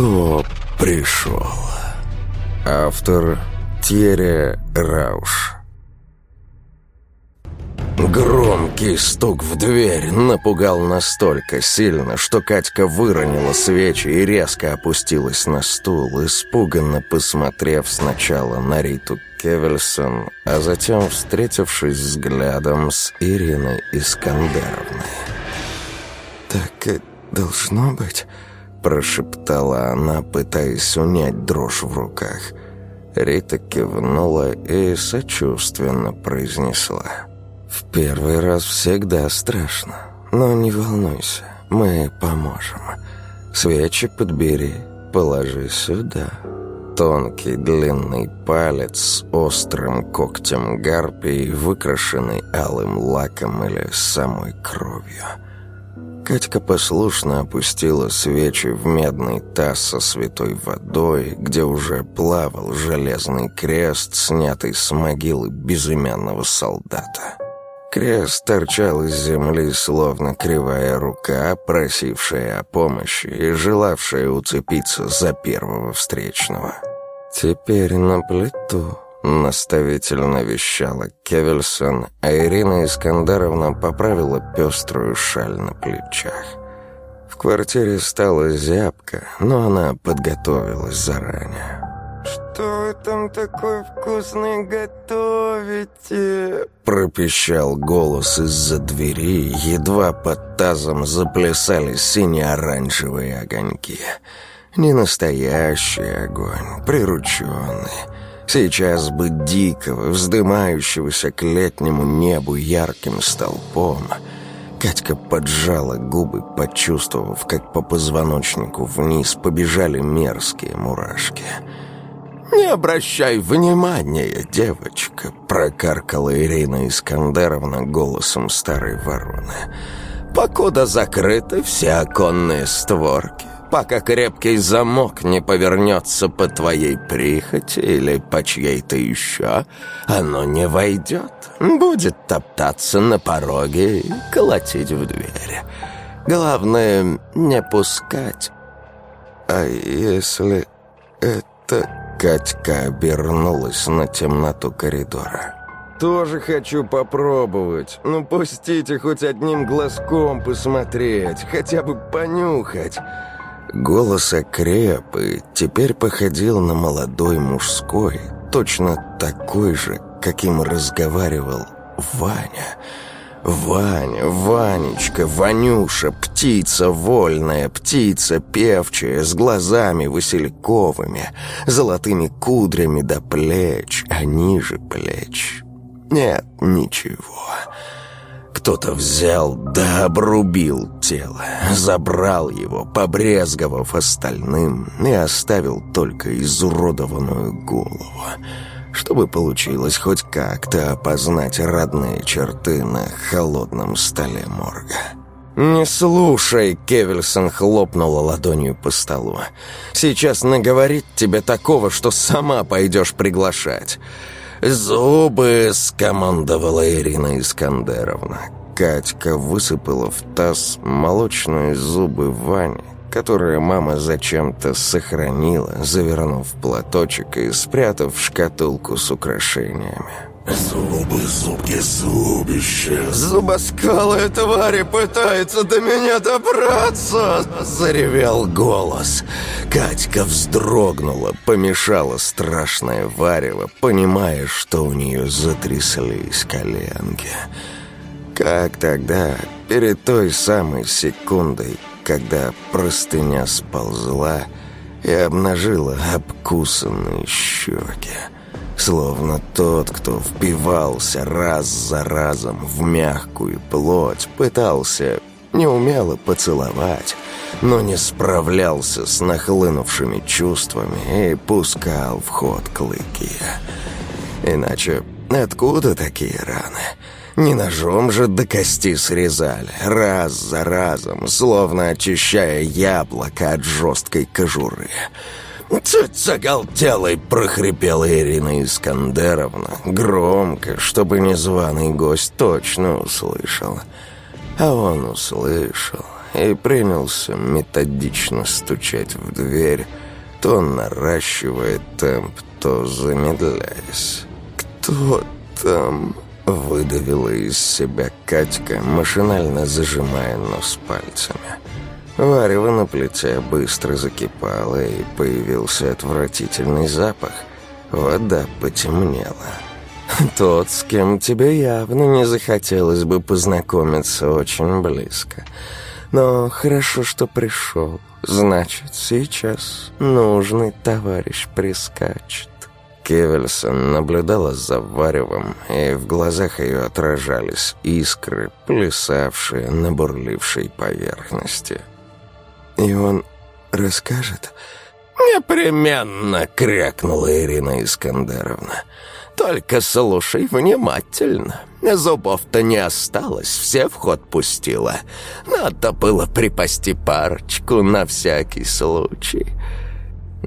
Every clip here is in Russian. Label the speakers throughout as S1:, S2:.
S1: кто пришел. Автор Тьерри Рауш. Громкий стук в дверь напугал настолько сильно, что Катька выронила свечи и резко опустилась на стул, испуганно посмотрев сначала на Риту Кевельсон, а затем встретившись взглядом с Ириной Искандеровной. «Так и должно быть», — прошептала она, пытаясь унять дрожь в руках. Рита кивнула и сочувственно произнесла. «В первый раз всегда страшно, но не волнуйся, мы поможем. Свечи подбери, положи сюда». Тонкий длинный палец с острым когтем гарпии, выкрашенный алым лаком или самой кровью. Катька послушно опустила свечи в медный таз со святой водой, где уже плавал железный крест, снятый с могилы безымянного солдата. Крест торчал из земли, словно кривая рука, просившая о помощи и желавшая уцепиться за первого встречного. «Теперь на плиту», — наставительно вещала Кевельсон, а Ирина Искандаровна поправила пеструю шаль на плечах. В квартире стало зябко, но она подготовилась заранее.
S2: «Что вы там такой вкусный готовите?»
S1: Пропищал голос из-за двери, едва под тазом заплясали сине-оранжевые огоньки. Не настоящий огонь, прирученный. Сейчас бы дикого, вздымающегося к летнему небу ярким столпом. Катька поджала губы, почувствовав, как по позвоночнику вниз побежали мерзкие мурашки — «Не обращай внимания, девочка», — прокаркала Ирина Искандеровна голосом старой вороны. «Покуда закрыты все оконные створки, пока крепкий замок не повернется по твоей прихоти или по чьей-то еще, оно не войдет, будет топтаться на пороге и колотить в дверь. Главное, не пускать». «А если это Катька обернулась на темноту коридора.
S2: «Тоже хочу попробовать. Ну, пустите хоть одним глазком посмотреть, хотя бы понюхать».
S1: Голос окреп и теперь походил на молодой мужской, точно такой же, каким разговаривал Ваня – Ваня, Ванечка, Ванюша, птица вольная, птица певчая, с глазами васильковыми, золотыми кудрями до плеч, а ниже плеч. Нет, ничего. Кто-то взял да обрубил тело, забрал его, побрезговав остальным, и оставил только изуродованную голову чтобы получилось хоть как-то опознать родные черты на холодном столе морга.
S2: «Не слушай!» — Кевельсон хлопнула ладонью по столу. «Сейчас наговорит тебе такого, что сама пойдешь приглашать».
S1: «Зубы!» — скомандовала Ирина Искандеровна. Катька высыпала в таз молочные зубы Вани, которое мама зачем-то сохранила, завернув платочек и спрятав в шкатулку с украшениями.
S3: «Зубы, зубки, зубище!»
S2: «Зубоскалая твари пытается до меня добраться!»
S1: Заревел голос. Катька вздрогнула, помешала страшное варево, понимая, что у нее затряслись коленки. Как тогда, перед той самой секундой, когда простыня сползла и обнажила обкусанные щеки. Словно тот, кто впивался раз за разом в мягкую плоть, пытался неумело поцеловать, но не справлялся с нахлынувшими чувствами и пускал в ход клыки. Иначе откуда такие раны? Не ножом же до кости срезали, раз за разом, словно очищая яблоко от жесткой кожуры. «Цыть заголтелой!» — прохрипела Ирина Искандеровна, громко, чтобы незваный гость точно услышал. А он услышал и принялся методично стучать в дверь, то наращивая темп, то замедляясь. «Кто там?» — выдавила из себя Катька, машинально зажимая нос пальцами. Варево на плите быстро закипало, и появился отвратительный запах. Вода потемнела. Тот, с кем тебе явно не захотелось бы познакомиться очень близко. Но хорошо, что пришел. Значит, сейчас нужный товарищ прискачет. Кевельсон наблюдала за Варевом, и в глазах ее отражались искры, плясавшие на бурлившей поверхности. «И он расскажет?» «Непременно!» — крякнула Ирина Искандеровна. «Только слушай внимательно. Зубов-то не осталось, все в ход пустила. Надо было припасти парочку на всякий случай».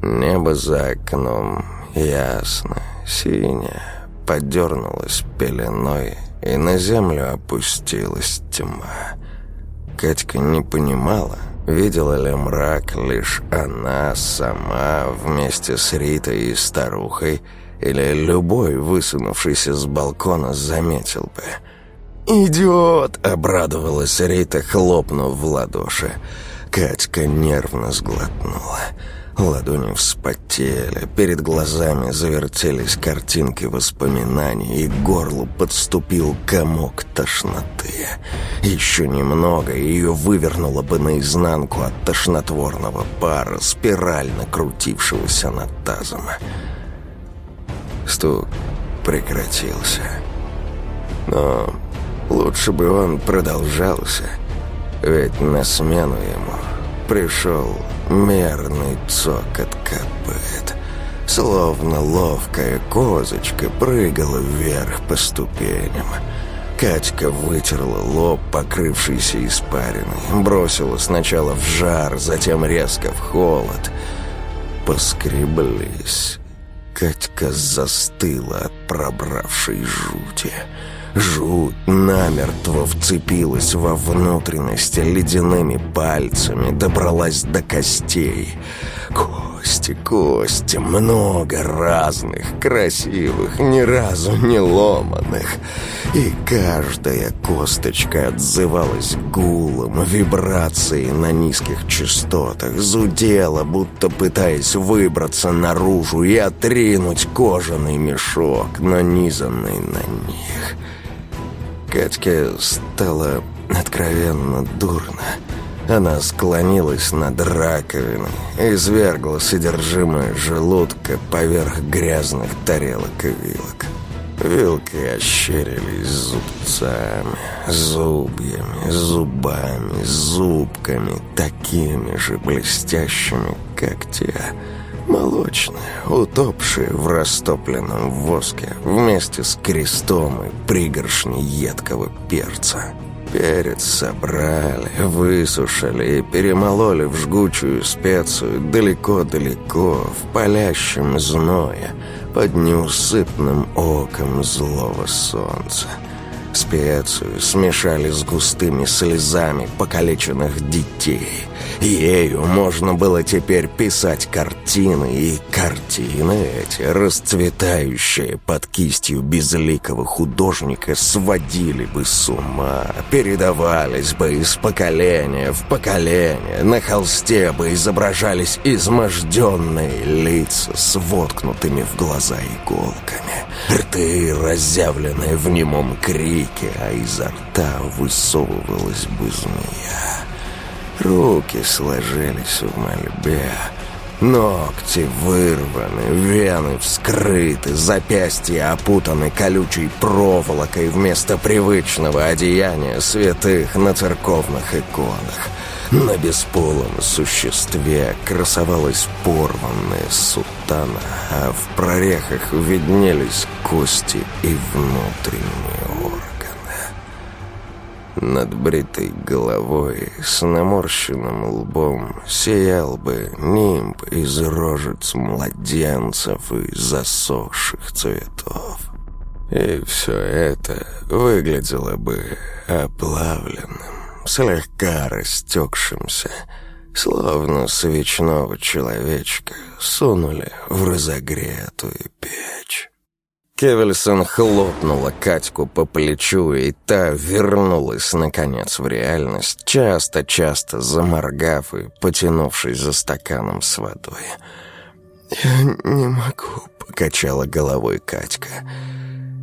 S1: Небо за окном ясно, синее, подернулось пеленой, и на землю опустилась тьма. Катька не понимала, видела ли мрак лишь она сама вместе с Ритой и старухой, или любой, высунувшийся с балкона, заметил бы. «Идиот!» — обрадовалась Рита, хлопнув в ладоши. Катька нервно сглотнула. Ладони вспотели, перед глазами завертелись картинки воспоминаний, и горлу подступил комок тошноты. Еще немного, и ее вывернуло бы наизнанку от тошнотворного пара, спирально крутившегося над тазом. Стук прекратился. Но лучше бы он продолжался, ведь на смену ему пришел мерный цокот копыт. Словно ловкая козочка прыгала вверх по ступеням. Катька вытерла лоб, покрывшийся испариной, бросила сначала в жар, затем резко в холод. Поскреблись. Катька застыла от пробравшей жути. Жуть намертво вцепилась во внутренности ледяными пальцами, добралась до костей. Кости, кости, много разных, красивых, ни разу не ломаных. И каждая косточка отзывалась гулом, вибрацией на низких частотах, зудела, будто пытаясь выбраться наружу и отринуть кожаный мешок, нанизанный на них. Катьке стало откровенно дурно. Она склонилась над раковиной, извергла содержимое желудка поверх грязных тарелок и вилок. Вилки ощерились зубцами, зубьями, зубами, зубками, такими же блестящими, как те, молочные, утопшие в растопленном воске вместе с крестом и пригоршней едкого перца. Перец собрали, высушили и перемололи в жгучую специю далеко-далеко, в палящем зное, под неусыпным оком злого солнца. Специю смешали с густыми слезами покалеченных детей. Ею можно было теперь писать картины, и картины эти, расцветающие под кистью безликого художника, сводили бы с ума, передавались бы из поколения в поколение, на холсте бы изображались изможденные лица с воткнутыми в глаза иголками, рты, разъявленные в немом крике, а изо рта высовывалась бы змея. Руки сложились в мольбе. Ногти вырваны, вены вскрыты, запястья опутаны колючей проволокой вместо привычного одеяния святых на церковных иконах. На бесполом существе красовалась порванная сутана, а в прорехах виднелись кости и внутренние. Над бритой головой с наморщенным лбом сиял бы нимб из рожиц младенцев и засохших цветов. И все это выглядело бы оплавленным, слегка растекшимся, словно свечного человечка сунули в разогретую печь. Кевельсон хлопнула Катьку по плечу, и та вернулась, наконец, в реальность, часто-часто заморгав и потянувшись за стаканом с водой. «Я не могу», — покачала головой Катька.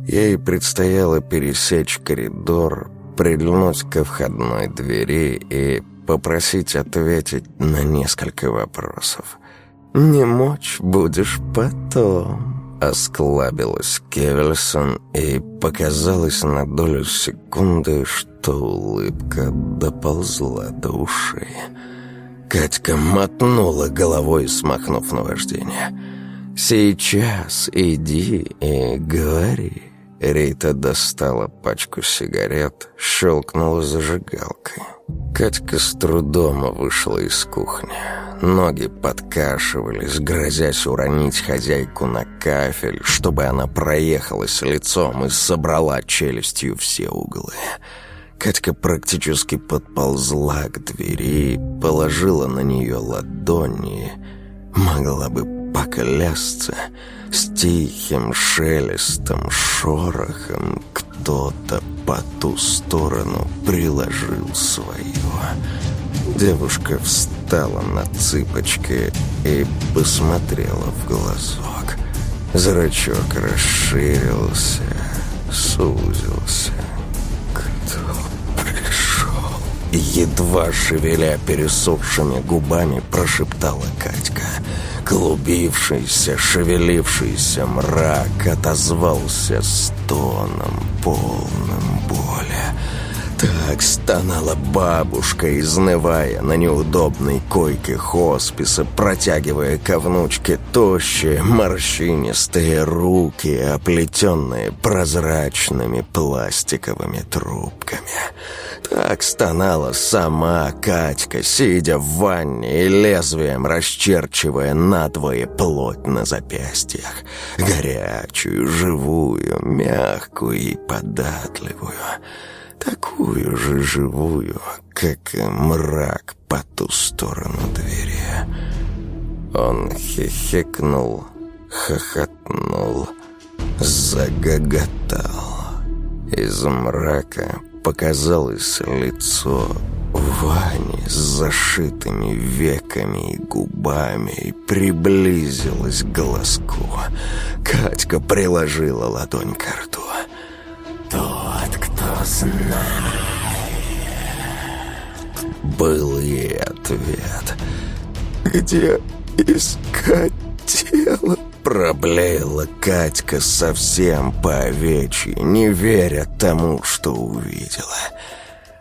S1: Ей предстояло пересечь коридор, прильнуть ко входной двери и попросить ответить на несколько вопросов. «Не мочь будешь потом». Осклабилась Кевельсон, и показалось на долю секунды, что улыбка доползла до ушей. Катька мотнула головой, смахнув наваждение. «Сейчас иди и говори». Рита достала пачку сигарет, щелкнула зажигалкой. Катька с трудом вышла из кухни. Ноги подкашивались, грозясь уронить хозяйку на кафель, чтобы она проехалась лицом и собрала челюстью все углы. Катька практически подползла к двери, положила на нее ладони. Могла бы поклясться с тихим шелестом, шорохом кто-то по ту сторону приложил свое. Девушка встала на цыпочки и посмотрела в глазок. Зрачок расширился, сузился. Кто пришел? Едва шевеля пересохшими губами, прошептала Катька. Клубившийся, шевелившийся мрак отозвался стоном, полным боли. Так стонала бабушка, изнывая на неудобной койке хосписа, протягивая ко внучке тощие, морщинистые руки, оплетенные прозрачными пластиковыми трубками. Так стонала сама Катька, сидя в ванне и лезвием расчерчивая надвое плоть на запястьях. Горячую, живую, мягкую и податливую такую же живую, как и мрак по ту сторону двери. Он хихикнул, хохотнул, загоготал. Из мрака показалось лицо Вани с зашитыми веками и губами и приблизилась к глазку. Катька приложила ладонь к рту. «Тот, кто знает...» Был и ответ. «Где искать тело?» Проблеяла Катька совсем по овечьи, не веря тому, что увидела.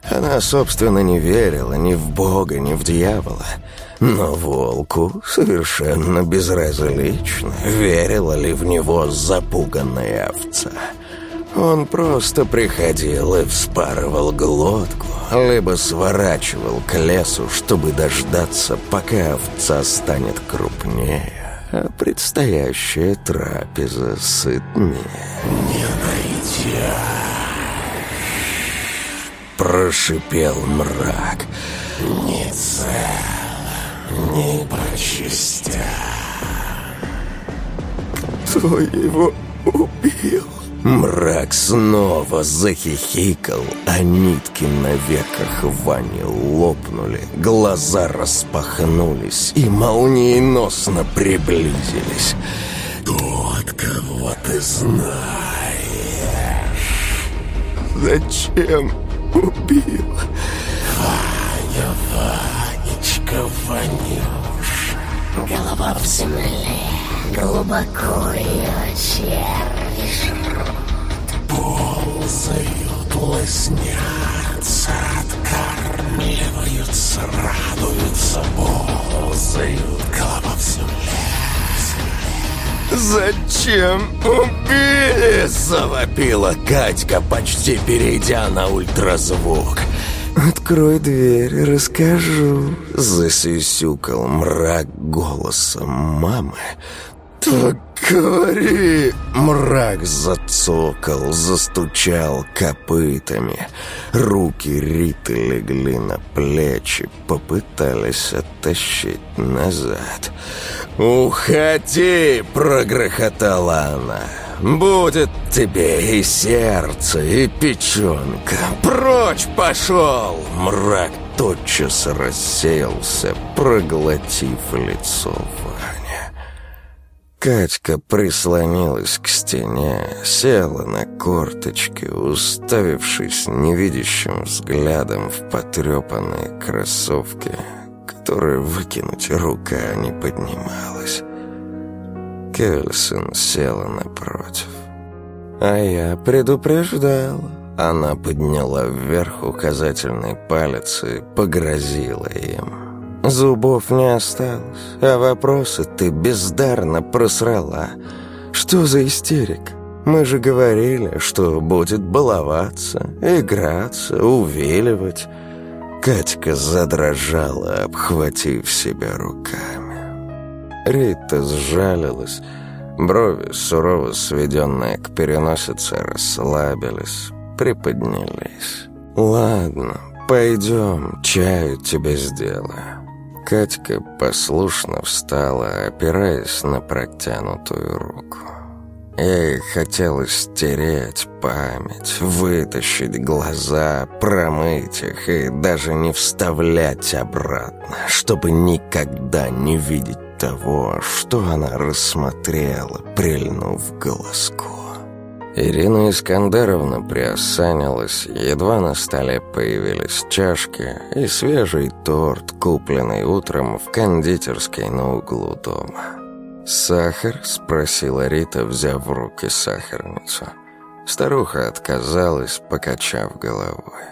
S1: Она, собственно, не верила ни в Бога, ни в дьявола. Но волку совершенно безразлично, верила ли в него запуганная овца. Он просто приходил и вспарывал глотку, либо сворачивал к лесу, чтобы дождаться, пока овца станет крупнее, а предстоящая трапеза сытнее.
S3: «Не найти!»
S1: Прошипел мрак.
S3: «Не цел, не по частям!»
S2: «Кто его убил?»
S1: Мрак снова захихикал, а нитки на веках Вани лопнули, глаза распахнулись и молниеносно приблизились.
S3: «Тот, кого ты знаешь!»
S2: «Зачем убил?»
S3: «Ваня, Ванечка, Ванюш, голова в земле, глубоко ее черви жрут, ползают, лоснятся, откармливаются, радуются, ползают, голова в земле,
S2: «Зачем убили?»
S1: Завопила Катька, почти перейдя на ультразвук.
S2: «Открой дверь, расскажу».
S1: Засюсюкал мрак голосом мамы.
S2: «Так говори!» Мрак зацокал, застучал копытами. Руки Риты легли на плечи, попытались оттащить назад. «Уходи!» — прогрохотала она. «Будет тебе и сердце, и печенка! Прочь пошел!» Мрак тотчас рассеялся, проглотив лицо. Катька прислонилась к стене, села на корточки, уставившись невидящим взглядом в потрепанные кроссовки, которые выкинуть рука не поднималась. Кельсон села напротив. «А я предупреждала». Она подняла вверх указательный палец и погрозила им. «Зубов не осталось, а вопросы ты бездарно просрала. Что за истерик? Мы же говорили, что будет баловаться, играться, увиливать». Катька задрожала, обхватив себя руками. Рита сжалилась, брови, сурово сведенные к переносице, расслабились, приподнялись. «Ладно, пойдем, чаю тебе сделаю». Катька послушно встала, опираясь на протянутую руку. Ей хотелось стереть память, вытащить глаза, промыть их и даже не вставлять обратно, чтобы никогда не видеть того, что она рассмотрела, прильнув глазку. Ирина Искандеровна приосанилась, едва на столе появились чашки и свежий торт, купленный утром в кондитерской на углу дома. «Сахар?» – спросила Рита, взяв в руки сахарницу. Старуха отказалась, покачав головой.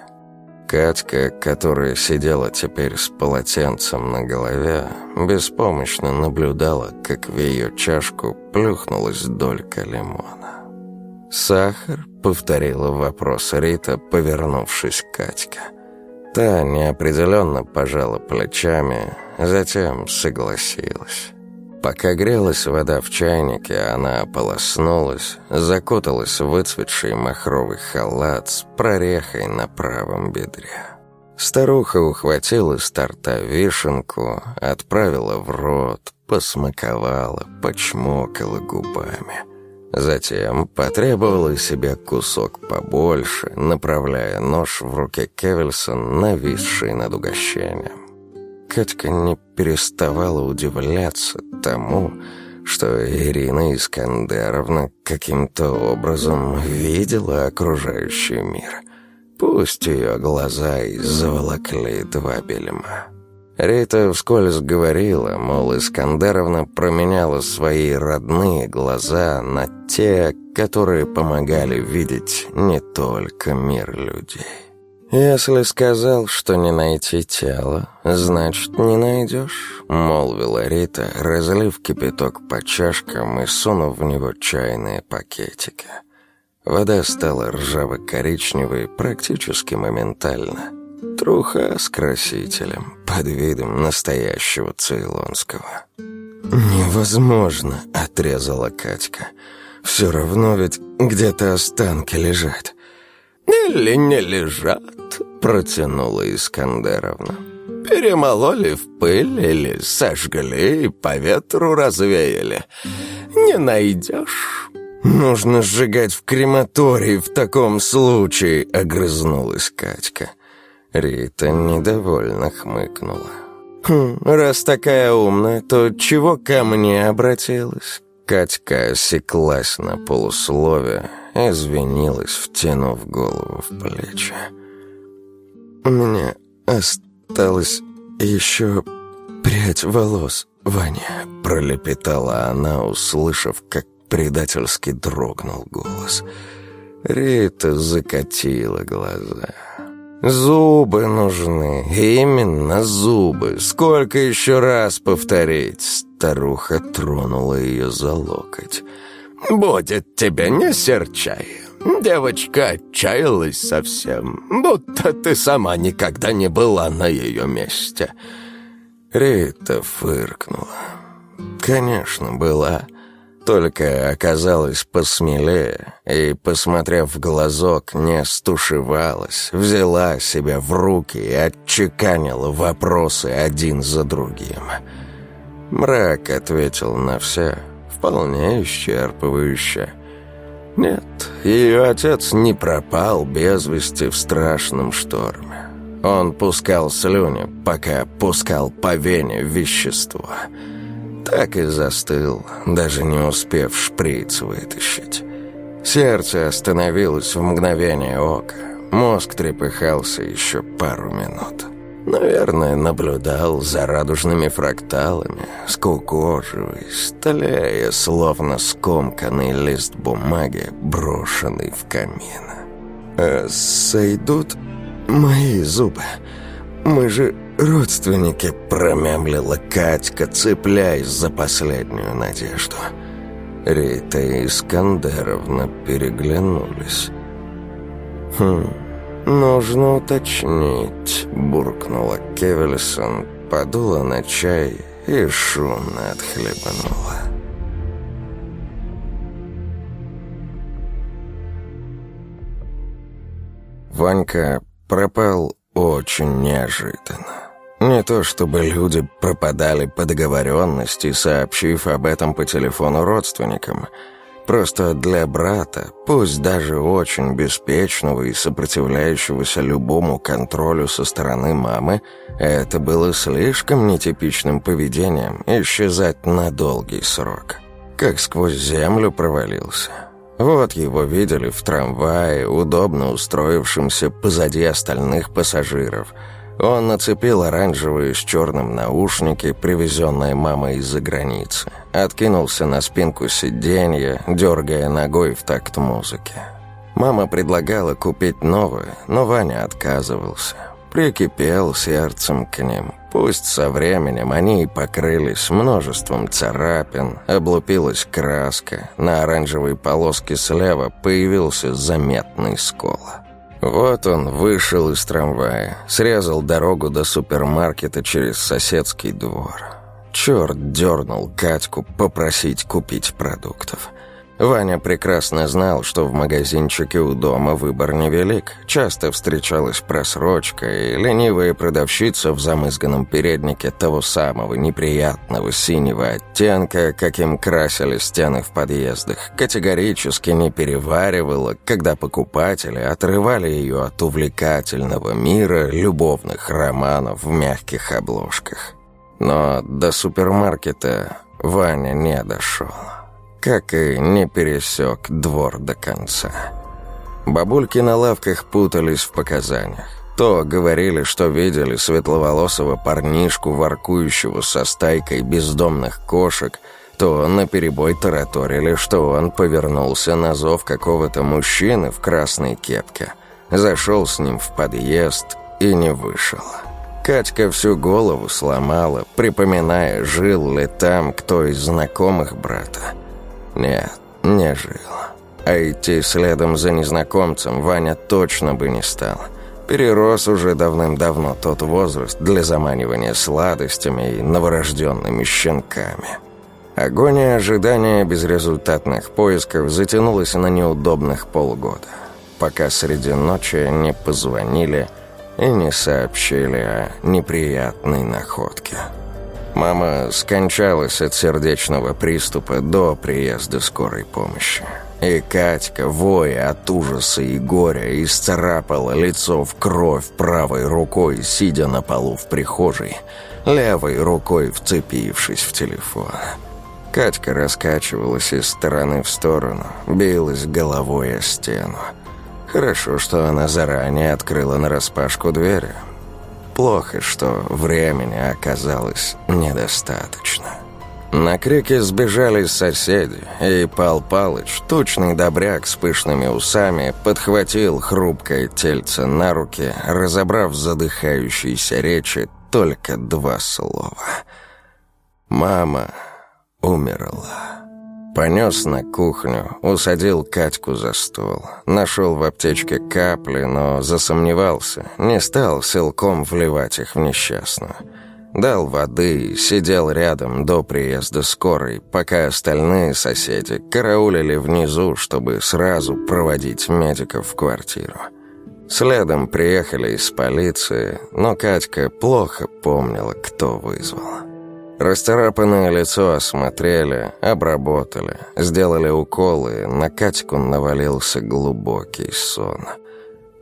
S2: Катька, которая сидела теперь с полотенцем на голове, беспомощно наблюдала, как в ее чашку плюхнулась долька лимона. «Сахар?» — повторила вопрос Рита, повернувшись к Катьке. Та неопределенно пожала плечами, затем согласилась. Пока грелась вода в чайнике, она ополоснулась, закуталась в выцветший махровый халат с прорехой на правом бедре. Старуха ухватила с торта вишенку, отправила в рот, посмаковала, почмокала губами. Затем потребовала себе кусок побольше, направляя нож в руке Кевельсон, нависший над угощением. Катька не переставала удивляться тому, что Ирина Искандеровна каким-то образом видела окружающий мир. Пусть ее глаза и заволокли два бельма. Рита вскользь говорила, мол, Искандеровна променяла свои родные глаза на те, которые помогали видеть не только мир людей. «Если сказал, что не найти тело, значит, не найдешь», — молвила Рита, разлив кипяток по чашкам и сунув в него чайные пакетики. Вода стала ржаво-коричневой практически моментально. Труха с красителем, под видом настоящего цейлонского. «Невозможно», — отрезала Катька. «Все равно ведь где-то останки лежат».
S1: «Или не лежат», — протянула Искандеровна. «Перемололи в пыль или сожгли и по ветру развеяли. Не найдешь».
S2: «Нужно сжигать в крематории в таком случае», — огрызнулась Катька. Рита недовольно хмыкнула. «Хм, раз такая умная, то чего ко мне обратилась?» Катька осеклась на полусловие, извинилась, втянув голову в плечи. «Мне осталось еще прядь волос, Ваня», — пролепетала она, услышав, как предательски дрогнул голос. Рита закатила глаза. «Зубы нужны, именно зубы. Сколько еще раз повторить?» Старуха тронула ее за локоть.
S1: «Будет тебе, не серчай. Девочка отчаялась совсем, будто ты сама никогда не была на ее месте».
S2: Рита фыркнула. «Конечно, была.
S1: Только оказалась посмелее и, посмотрев в глазок, не стушевалась, взяла себя в руки и отчеканила вопросы один за другим. Мрак ответил на все, вполне исчерпывающе. Нет, ее отец не пропал без вести в страшном шторме. Он пускал слюни, пока пускал по вене вещество. Так и застыл, даже не успев шприц вытащить. Сердце остановилось в мгновение ока. Мозг трепыхался еще пару минут. Наверное, наблюдал за радужными фракталами, скукоживаясь, сталяя, словно скомканный лист бумаги, брошенный в камин. «А сойдут мои зубы? Мы же родственники», — промямлила Катька, цепляясь за последнюю надежду. Рита и Искандеровна переглянулись. «Хм...» «Нужно уточнить», — буркнула Кевельсон, подула на чай и шумно отхлебнула. Ванька пропал очень неожиданно. Не то чтобы люди пропадали по договоренности, сообщив об этом по телефону родственникам — Просто для брата, пусть даже очень беспечного и сопротивляющегося любому контролю со стороны мамы, это было слишком нетипичным поведением исчезать на долгий срок. Как сквозь землю провалился. Вот его видели в трамвае, удобно устроившемся позади остальных пассажиров – он нацепил оранжевые с черным наушники, привезенные мамой из-за границы. Откинулся на спинку сиденья, дергая ногой в такт музыки. Мама предлагала купить новые, но Ваня отказывался. Прикипел сердцем к ним. Пусть со временем они и покрылись множеством царапин, облупилась краска, на оранжевой полоске слева появился заметный скол. Вот он вышел из трамвая, срезал дорогу до супермаркета через соседский двор. Черт дернул Катьку попросить купить продуктов. Ваня прекрасно знал, что в магазинчике у дома выбор невелик. Часто встречалась просрочка и ленивая продавщица в замызганном переднике того самого неприятного синего оттенка, каким красили стены в подъездах, категорически не переваривала, когда покупатели отрывали ее от увлекательного мира любовных романов в мягких обложках. Но до супермаркета Ваня не дошел как и не пересек двор до конца. Бабульки на лавках путались в показаниях. То говорили, что видели светловолосого парнишку, воркующего со стайкой бездомных кошек, то наперебой тараторили, что он повернулся на зов какого-то мужчины в красной кепке, зашел с ним в подъезд и не вышел. Катька всю голову сломала, припоминая, жил ли там кто из знакомых брата. Нет, не жил. А идти следом за незнакомцем Ваня точно бы не стал. Перерос уже давным-давно тот возраст для заманивания сладостями и новорожденными щенками. Агония ожидания безрезультатных поисков затянулась на неудобных полгода, пока среди ночи не позвонили и не сообщили о неприятной находке. Мама скончалась от сердечного приступа до приезда скорой помощи. И Катька, воя от ужаса и горя, исцарапала лицо в кровь правой рукой, сидя на полу в прихожей, левой рукой вцепившись в телефон. Катька раскачивалась из стороны в сторону, билась головой о стену. Хорошо, что она заранее открыла нараспашку двери. Плохо, что времени оказалось недостаточно. На крике сбежались соседи, и Пал Палыч, тучный добряк с пышными усами, подхватил хрупкое тельце на руки, разобрав задыхающиеся речи только два слова. «Мама умерла». Понес на кухню, усадил Катьку за стол. Нашел в аптечке капли, но засомневался. Не стал силком вливать их в несчастную. Дал воды и сидел рядом до приезда скорой, пока остальные соседи караулили внизу, чтобы сразу проводить медиков в квартиру. Следом приехали из полиции, но Катька плохо помнила, кто вызвал. Расцарапанное лицо осмотрели, обработали, сделали уколы, на Катьку навалился глубокий сон.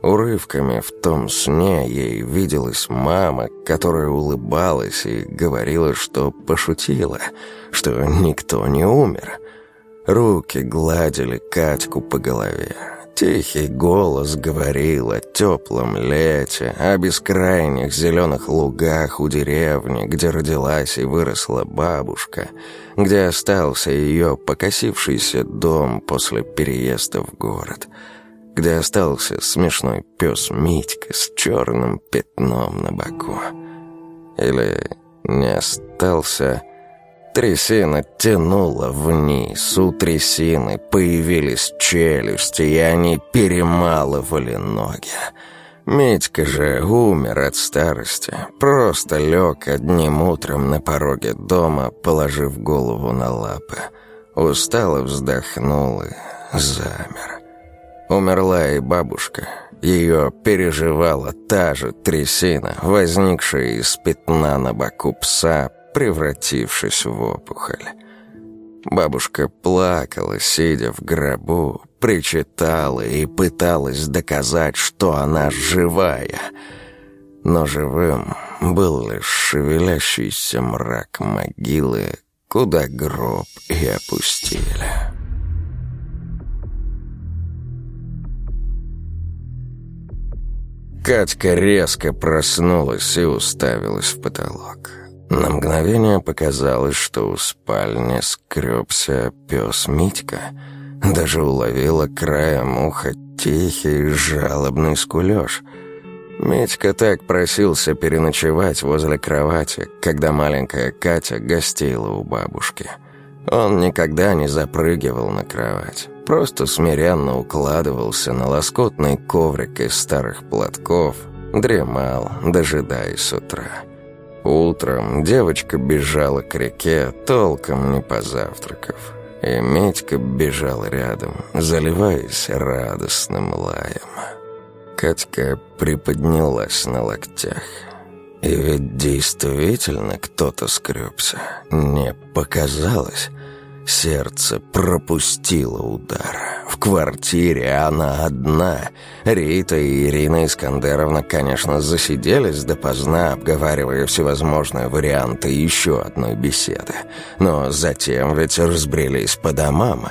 S1: Урывками в том сне ей виделась мама, которая улыбалась и говорила, что пошутила, что никто не умер. Руки гладили Катьку по голове. Тихий голос говорил о теплом лете, о бескрайних зеленых лугах у деревни, где родилась и выросла бабушка, где остался ее покосившийся дом после переезда в город, где остался смешной пес Митька с черным пятном на боку. Или не остался... Трясина тянула вниз, у трясины появились челюсти, и они перемалывали ноги. Митька же умер от старости, просто лег одним утром на пороге дома, положив голову на лапы. Устало вздохнул и замер. Умерла и бабушка. Ее переживала та же трясина, возникшая из пятна на боку пса, превратившись в опухоль. Бабушка плакала, сидя в гробу, причитала и пыталась доказать, что она живая. Но живым был лишь шевелящийся мрак могилы, куда гроб и опустили. Катька резко проснулась и уставилась в потолок. На мгновение показалось, что у спальни скребся пес Митька. Даже уловила краем уха тихий жалобный скулеж. Митька так просился переночевать возле кровати, когда маленькая Катя гостила у бабушки. Он никогда не запрыгивал на кровать, просто смиренно укладывался на лоскутный коврик из старых платков, дремал, дожидаясь утра. Утром девочка бежала к реке, толком не позавтракав. И Медька бежал рядом, заливаясь радостным лаем. Катька приподнялась на локтях. И ведь действительно кто-то скребся. Не показалось. Сердце пропустило удар. В квартире она одна. Рита и Ирина Искандеровна, конечно, засиделись допоздна, обговаривая всевозможные варианты еще одной беседы. Но затем ведь разбрелись по домам.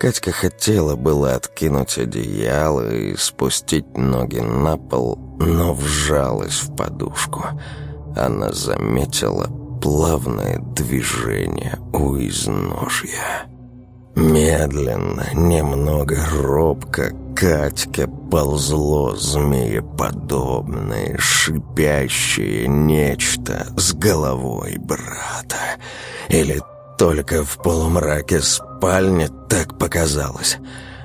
S1: Катька хотела было откинуть одеяло и спустить ноги на пол, но вжалась в подушку. Она заметила плавное движение у изножья. Медленно, немного робко, Катька ползло змееподобное, шипящее нечто с головой брата. Или только в полумраке спальни так показалось.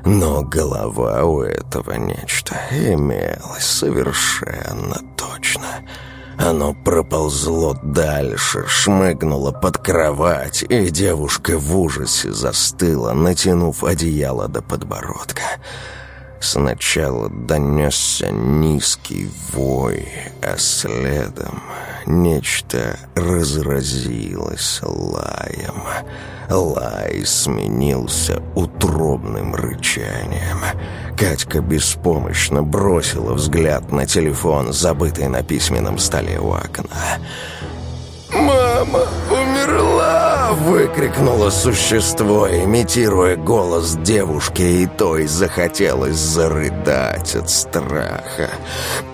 S1: Но голова у этого нечто имелась совершенно точно — оно проползло дальше, шмыгнуло под кровать, и девушка в ужасе застыла, натянув одеяло до подбородка. Сначала донесся низкий вой, а следом нечто разразилось лаем. Лай сменился утробным рычанием. Катька беспомощно бросила взгляд на телефон, забытый на письменном столе у окна. «Мама умерла!» — выкрикнуло существо, имитируя голос девушки, и той захотелось зарыдать от страха.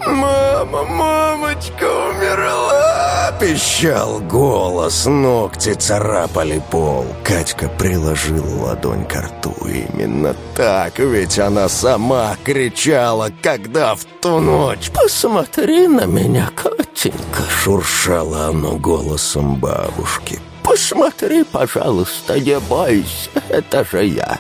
S1: «Мама, мамочка умерла!» — пищал голос, ногти царапали пол. Катька приложила ладонь к рту. Именно так, ведь она сама кричала, когда в ту ночь «Посмотри на меня, Катенька!» Шуршало оно голосом бабушки.
S3: Посмотри, пожалуйста, не бойся, это же я.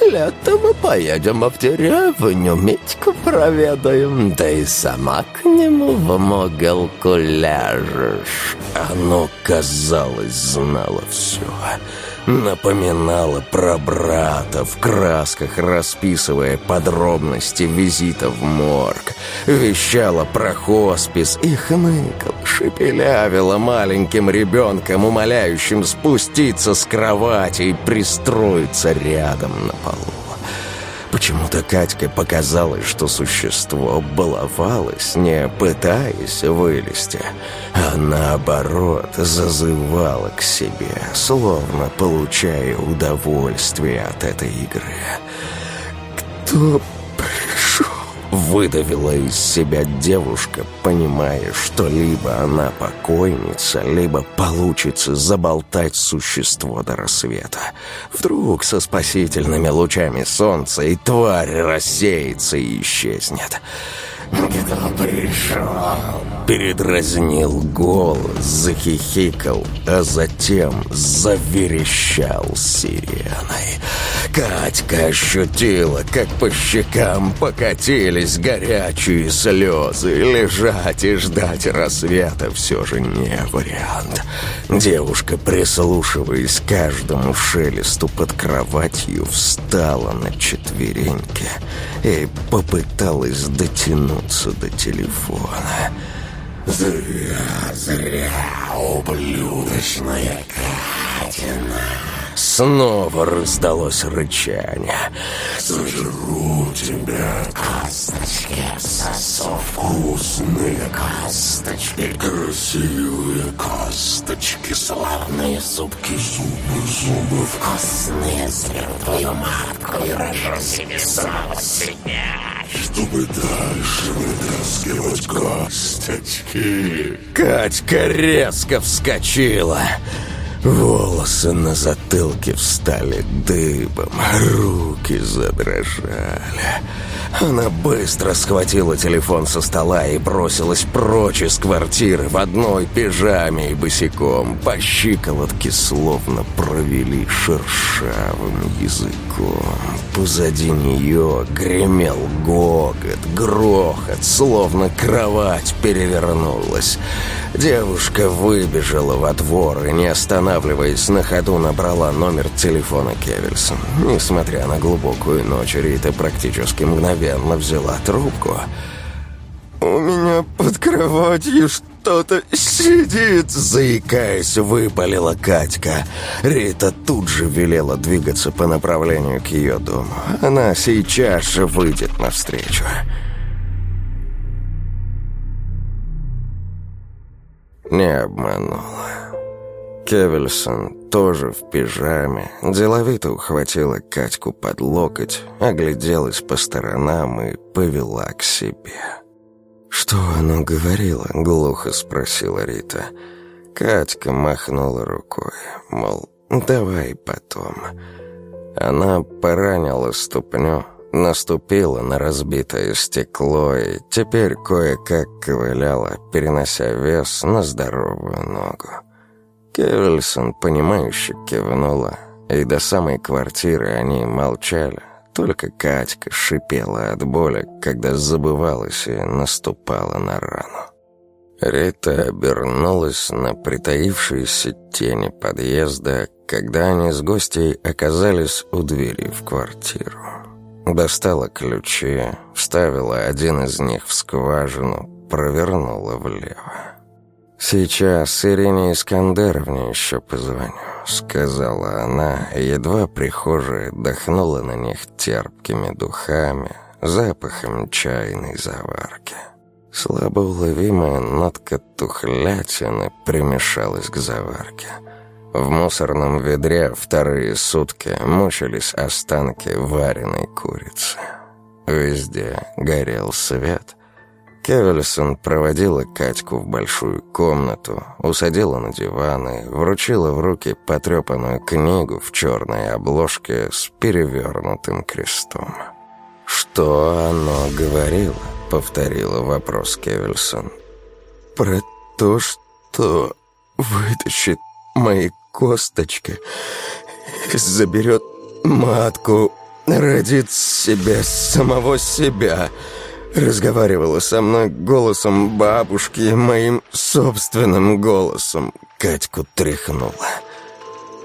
S3: Летом мы поедем в деревню, Митьку проведаем, да и сама к нему в могилку ляжешь.
S2: Оно, казалось, знало все напоминала про брата, в красках расписывая подробности визита в морг, вещала про хоспис и хныкал, шепелявила маленьким ребенком, умоляющим спуститься с кровати и пристроиться рядом на полу. Почему-то Катька показалось, что существо баловалось, не пытаясь вылезти, а наоборот зазывало к себе, словно получая удовольствие от этой игры. «Кто Выдавила из себя девушка, понимая, что либо она покойница, либо получится заболтать существо до рассвета. Вдруг со спасительными лучами солнца и тварь рассеется и исчезнет. Передразнил голос, захихикал, а затем заверещал сиреной. Катька ощутила, как по щекам покатились горячие слезы. Лежать и ждать рассвета все же не вариант. Девушка, прислушиваясь к каждому шелесту под кроватью, встала на четвереньки и попыталась дотянуться до телефона.
S3: «Зря, зря, ублюдочная Катина!»
S2: Снова раздалось рычание.
S3: «Сожру тебя, косточки, сосу вкусные косточки, красивые косточки, славные зубки, зубы, зубы. Вкусные, срежу твою матку и рожу себе. Самого себя, чтобы дальше вытаскивать косточки».
S2: Катька резко вскочила. Волосы на затылке встали дыбом, руки задрожали. Она быстро схватила телефон со стола и бросилась прочь из квартиры в одной пижаме и босиком. По щиколотке словно провели шершавым языком. Позади нее гремел гогот, грохот, словно кровать перевернулась. Девушка выбежала во двор и, не останавливаясь на ходу, набрала номер телефона Кевельсон. Несмотря на глубокую ночь, Рита практически мгновенно взяла трубку. «У меня под кроватью что-то сидит!» Заикаясь, выпалила Катька. Рита тут же велела двигаться по направлению к ее дому. Она сейчас же выйдет навстречу. Не обманула. Кевельсон, тоже в пижаме, деловито ухватила Катьку под локоть, огляделась по сторонам и повела к себе. «Что оно говорило?» — глухо спросила Рита. Катька махнула рукой, мол, давай потом. Она поранила ступню, Наступила на разбитое стекло и теперь кое-как ковыляла, перенося вес на здоровую ногу. Кевельсон, понимающе кивнула, и до самой квартиры они молчали. Только Катька шипела от боли, когда забывалась и наступала на рану. Рита обернулась на притаившиеся тени подъезда, когда они с гостей оказались у двери в квартиру. Достала ключи, вставила один из них в скважину, провернула влево. «Сейчас Ирине Искандеровне еще позвоню», — сказала она, едва прихожая дохнула на них терпкими духами, запахом чайной заварки. Слабо уловимая нотка тухлятины примешалась к заварке — в мусорном ведре вторые сутки мучились останки вареной курицы. Везде горел свет. Кевельсон проводила Катьку в большую комнату, усадила на диван и вручила в руки потрепанную книгу в черной обложке с перевернутым крестом. «Что оно говорило?» — повторила вопрос Кевельсон. «Про то, что вытащит мои косточка заберет матку, родит себе самого себя. Разговаривала со мной голосом бабушки, моим собственным голосом. Катьку тряхнула.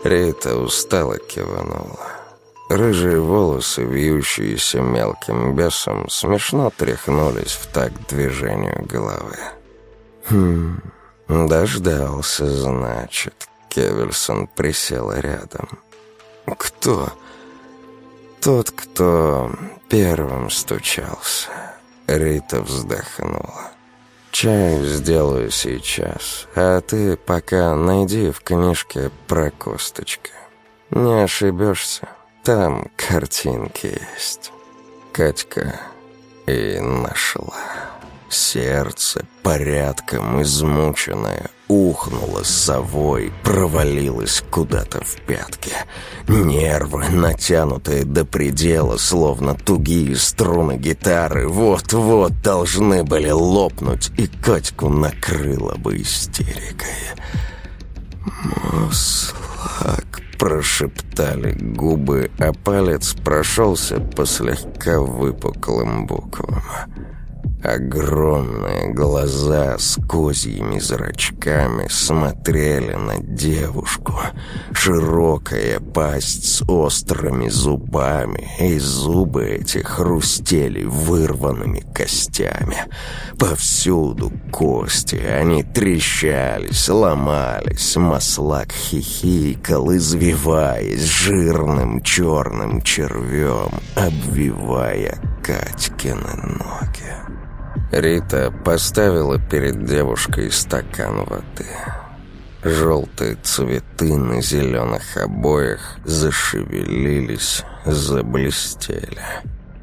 S2: Рита устало киванула. Рыжие волосы, вьющиеся мелким бесом, смешно тряхнулись в такт движению головы. «Хм, дождался, значит». Кевельсон присел рядом. «Кто?» «Тот, кто первым стучался». Рита вздохнула. «Чай сделаю сейчас, а ты пока найди в книжке про косточка. Не ошибешься, там картинки есть». Катька и нашла. Сердце, порядком измученное, ухнуло совой, провалилось куда-то в пятки. Нервы, натянутые до предела, словно тугие струны гитары, вот-вот должны были лопнуть, и Катьку накрыло бы истерикой. «Мослак», — прошептали губы, а палец прошелся по слегка выпуклым буквам. Огромные глаза с козьими зрачками смотрели на девушку. Широкая пасть с острыми зубами, и зубы эти хрустели вырванными костями. Повсюду кости, они трещались, ломались. Маслак хихикал, извиваясь жирным черным червем, обвивая Катькины ноги. Рита поставила перед девушкой стакан воды. Желтые цветы на зеленых обоях зашевелились, заблестели.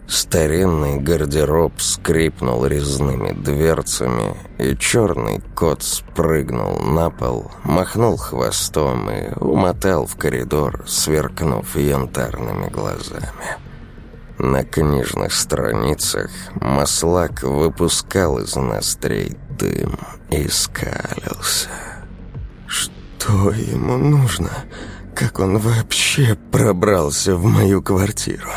S2: Старинный гардероб скрипнул резными дверцами, и черный кот спрыгнул на пол, махнул хвостом и умотал в коридор, сверкнув янтарными глазами. На книжных страницах Маслак выпускал из ноздрей дым и скалился. Что ему нужно? Как он вообще пробрался в мою квартиру?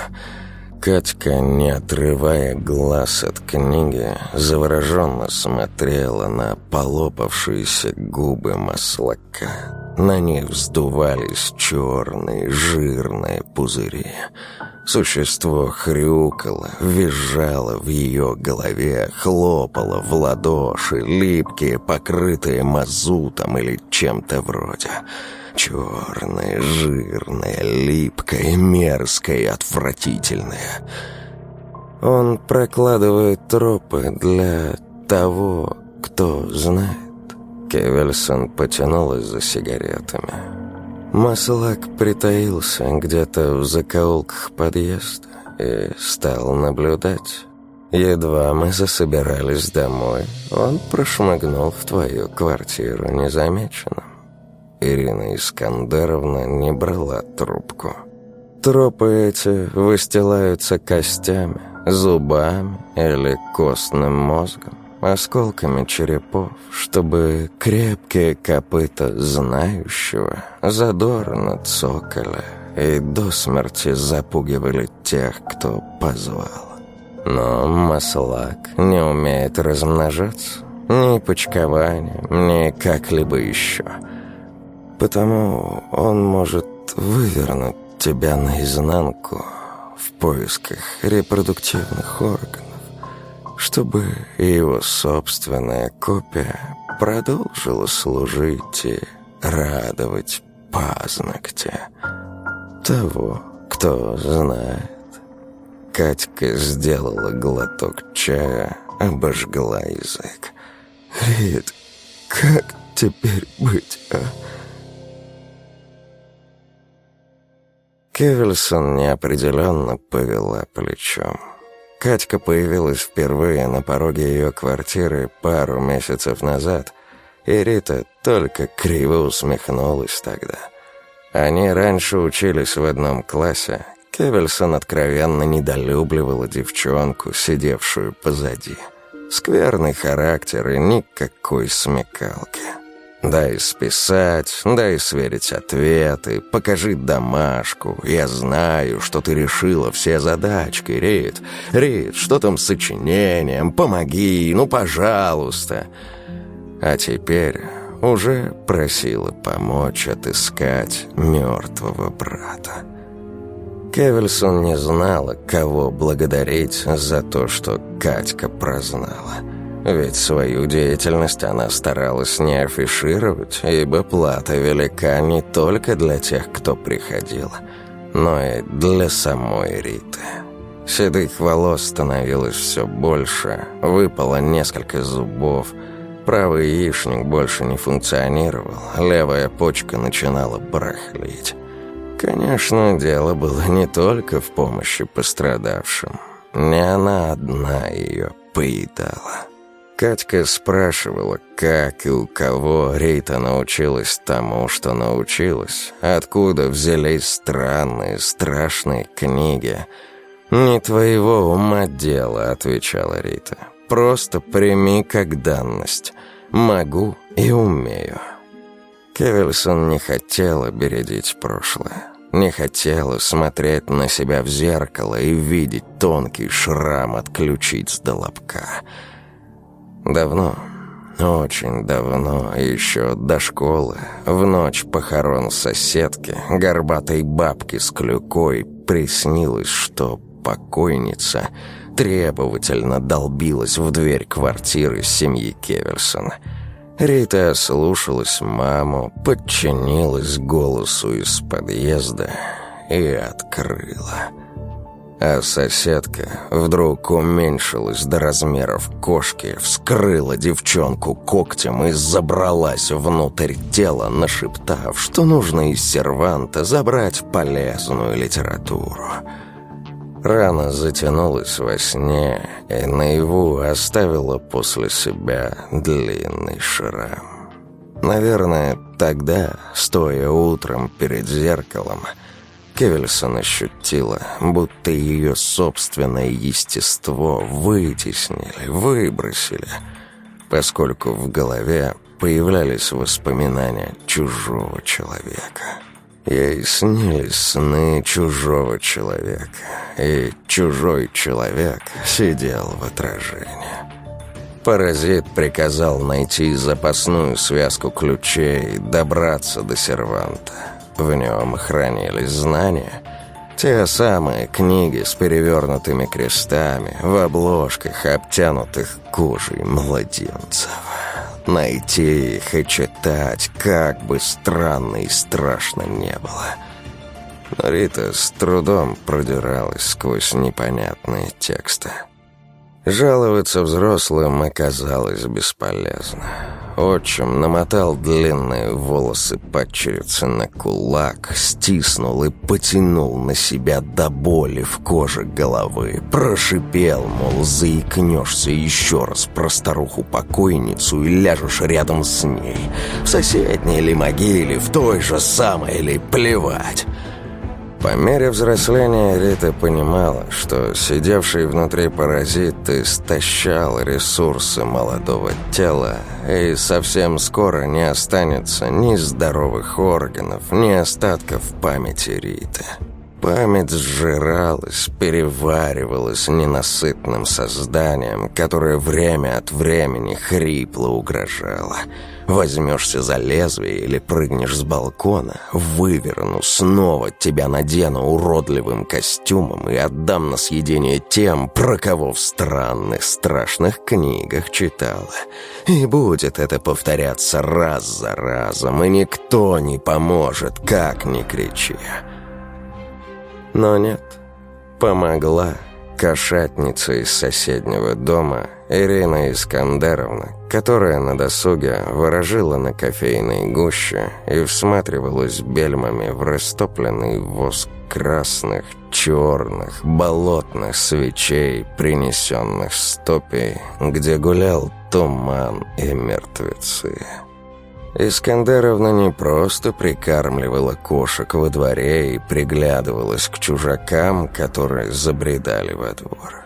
S2: Катька, не отрывая глаз от книги, завороженно смотрела на полопавшиеся губы маслака. На них вздувались черные жирные пузыри. Существо хрюкало, визжало в ее голове, хлопало в ладоши, липкие, покрытые мазутом или чем-то вроде. Черное, жирное, липкое, мерзкое, отвратительное. Он прокладывает тропы для того, кто знает. Кевельсон потянулась за сигаретами. Маслак притаился где-то в закоулках подъезда и стал наблюдать. Едва мы засобирались домой, он прошмыгнул в твою квартиру незамеченным. Ирина Искандеровна не брала трубку. Тропы эти выстилаются костями, зубами или костным мозгом осколками черепов, чтобы крепкие копыта знающего задорно цокали и до смерти запугивали тех, кто позвал. Но маслак не умеет размножаться ни почкованием, ни как-либо еще. Потому он может вывернуть тебя наизнанку в поисках репродуктивных органов чтобы его собственная копия продолжила служить и радовать пазногти того, кто знает. Катька сделала глоток чая, обожгла язык. «Рит, как теперь быть, а?» Кевельсон неопределенно повела плечом. Катька появилась впервые на пороге ее квартиры пару месяцев назад, и Рита только криво усмехнулась тогда. Они раньше учились в одном классе. Кевельсон откровенно недолюбливала девчонку, сидевшую позади. Скверный характер и никакой смекалки. Дай списать, дай сверить ответы, покажи домашку. Я знаю, что ты решила все задачки, Рит. Рит, что там с сочинением? Помоги, ну, пожалуйста. А теперь уже просила помочь отыскать мертвого брата. Кевельсон не знала, кого благодарить за то, что Катька прознала. Ведь свою деятельность она старалась не афишировать, ибо плата велика не только для тех, кто приходил, но и для самой Риты. Седых волос становилось все больше, выпало несколько зубов, правый яичник больше не функционировал, левая почка начинала барахлить. Конечно, дело было не только в помощи пострадавшим. Не она одна ее поедала. Катька спрашивала, как и у кого Рита научилась тому, что научилась, откуда взялись странные, страшные книги. «Не твоего ума дело», — отвечала Рита. «Просто прими как данность. Могу и умею». Кевельсон не хотела бередить прошлое. Не хотела смотреть на себя в зеркало и видеть тонкий шрам от ключиц до лобка. Давно, очень давно, еще до школы, в ночь похорон соседки, горбатой бабки с клюкой, приснилось, что покойница требовательно долбилась в дверь квартиры семьи Кеверсона. Рита слушалась маму, подчинилась голосу из подъезда и открыла а соседка вдруг уменьшилась до размеров кошки, вскрыла девчонку когтем и забралась внутрь тела, нашептав, что нужно из серванта забрать полезную литературу. Рана затянулась во сне и наяву оставила после себя длинный шрам. Наверное, тогда, стоя утром перед зеркалом, Кевельсон ощутила, будто ее собственное естество вытеснили, выбросили, поскольку в голове появлялись воспоминания чужого человека. Ей снились сны чужого человека, и чужой человек сидел в отражении. Паразит приказал найти запасную связку ключей, добраться до серванта. В нем хранились знания. Те самые книги с перевернутыми крестами, в обложках, обтянутых кожей младенцев. Найти их и читать, как бы странно и страшно не было. Рита с трудом продиралась сквозь непонятные тексты. Жаловаться взрослым оказалось бесполезно. Отчим намотал длинные волосы падчерицы на кулак, стиснул и потянул на себя до боли в коже головы. Прошипел, мол, заикнешься еще раз про старуху-покойницу и ляжешь рядом с ней. В соседней ли могиле, в той же самой ли, плевать. По мере взросления Рита понимала, что сидевший внутри паразит истощал ресурсы молодого тела, и совсем скоро не останется ни здоровых органов, ни остатков памяти Риты. Память сжиралась, переваривалась ненасытным созданием, которое время от времени хрипло угрожало – Возьмешься за лезвие или прыгнешь с балкона, выверну, снова тебя надену уродливым костюмом и отдам на съедение тем, про кого в странных, страшных книгах читала. И будет это повторяться раз за разом, и никто не поможет, как ни кричи. Но нет, помогла кошатница из соседнего дома Ирина Искандеровна, которая на досуге ворожила на кофейной гуще и всматривалась бельмами в растопленный воск красных, черных, болотных свечей, принесенных стопей, где гулял туман и мертвецы. Искандеровна не просто прикармливала кошек во дворе и приглядывалась к чужакам, которые забредали во двор.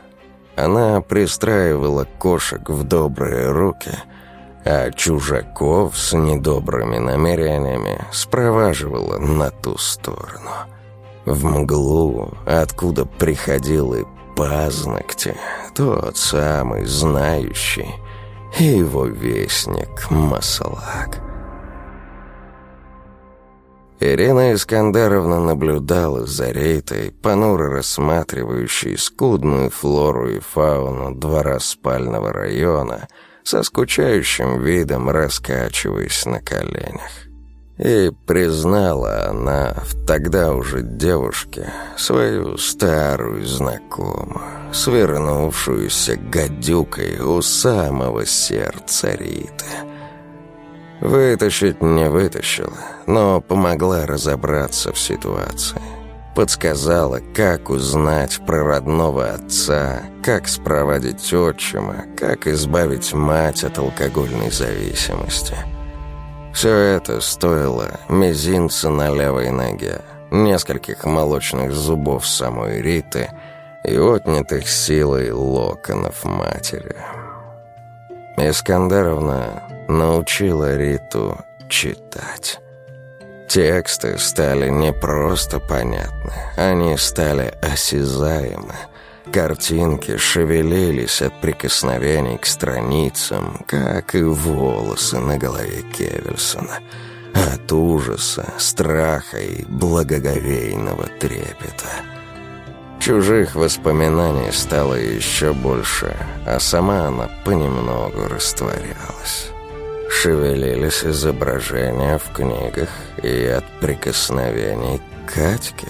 S2: Она пристраивала кошек в добрые руки
S1: а чужаков с недобрыми намерениями спроваживала на ту сторону. В мглу, откуда приходил и пазногти, тот самый знающий, и его вестник Масалак. Ирина Искандаровна наблюдала за рейтой, понуро рассматривающей скудную флору и фауну двора спального района, со скучающим видом раскачиваясь на коленях. И признала она в тогда уже девушке свою старую знакомую, свернувшуюся гадюкой у самого сердца Риты — Вытащить не вытащила, но помогла разобраться в ситуации. Подсказала, как узнать про родного отца, как спроводить отчима, как избавить мать от алкогольной зависимости. Все это стоило мизинца на левой ноге, нескольких молочных зубов самой Риты и отнятых силой локонов матери. Искандаровна научила Риту читать. Тексты стали не просто понятны, они стали осязаемы. Картинки шевелились от прикосновений к страницам, как и волосы на голове Кевельсона. От ужаса, страха и благоговейного трепета. Чужих воспоминаний стало еще больше, а сама она понемногу растворялась. Шевелились изображения в книгах и от прикосновений к Катьке.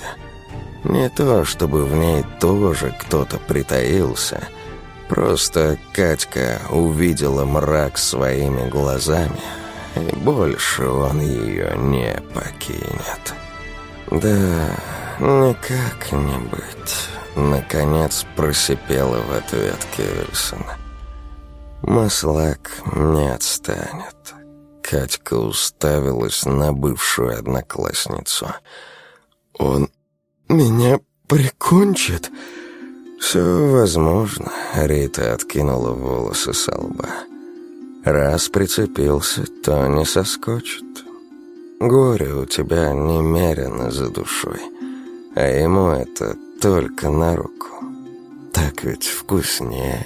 S1: Не то, чтобы в ней тоже кто-то притаился, просто Катька увидела мрак своими глазами, и больше он ее не покинет. Да, никак не быть. Наконец просипела в ответ Кевельсона. Маслак не отстанет. Катька уставилась на бывшую одноклассницу. «Он меня прикончит?» «Все возможно», — Рита откинула волосы со лба. «Раз прицепился, то не соскочит. Горе у тебя немерено за душой, а ему это только на руку. Так ведь вкуснее».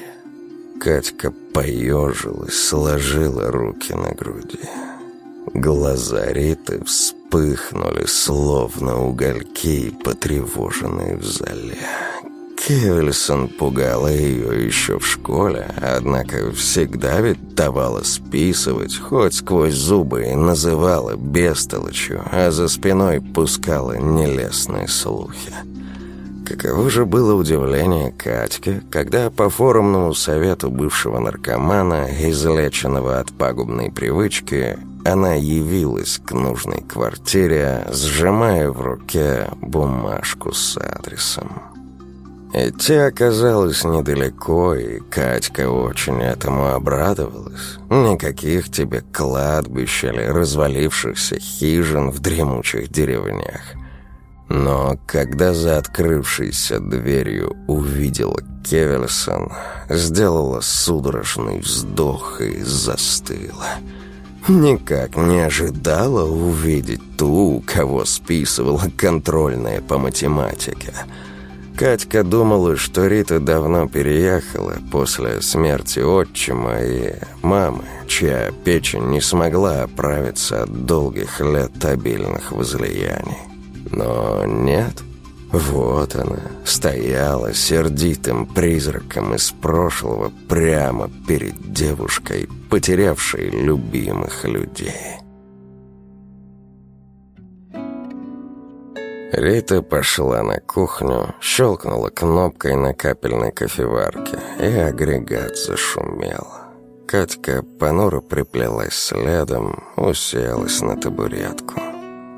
S1: Катька поежилась, сложила руки на груди. Глаза Риты вспыхнули, словно угольки, потревоженные в зале. Кевельсон пугала ее еще в школе, однако всегда ведь давала списывать, хоть сквозь зубы и называла бестолочью, а за спиной пускала нелестные слухи. Каково же было удивление Катьки, когда по форумному совету бывшего наркомана, излеченного от пагубной привычки, она явилась к нужной квартире, сжимая в руке бумажку с адресом. Идти оказалось недалеко, и Катька очень этому обрадовалась. Никаких тебе кладбищ или развалившихся хижин в дремучих деревнях. Но когда за открывшейся дверью увидела Кевельсон, сделала судорожный вздох и застыла. Никак не ожидала увидеть ту, кого списывала контрольная по математике. Катька думала, что Рита давно переехала после смерти отчима и мамы, чья печень не смогла оправиться от долгих лет обильных возлияний. Но нет. Вот она, стояла сердитым призраком из прошлого прямо перед девушкой, потерявшей любимых людей. Рита пошла на кухню, щелкнула кнопкой на капельной кофеварке, и агрегат зашумел. Катька понуро приплелась следом, уселась на табуретку.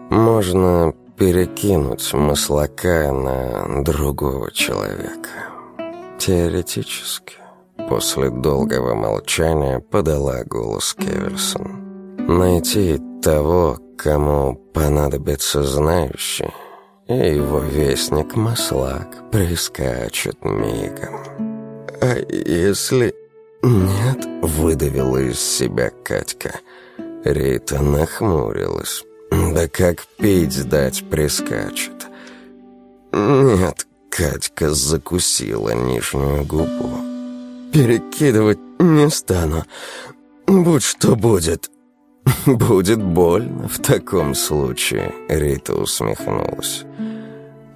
S1: Можно перекинуть маслака на другого человека. Теоретически. После долгого молчания подала голос Кеверсон. Найти того, кому понадобится знающий, и его вестник Маслак прискачет мигом. «А если
S2: «Нет», — выдавила из себя Катька. Рита нахмурилась. «Да как пить дать прискачет?» «Нет», — Катька закусила нижнюю губу. «Перекидывать не стану. Будь что будет». «Будет больно в таком случае», — Рита усмехнулась.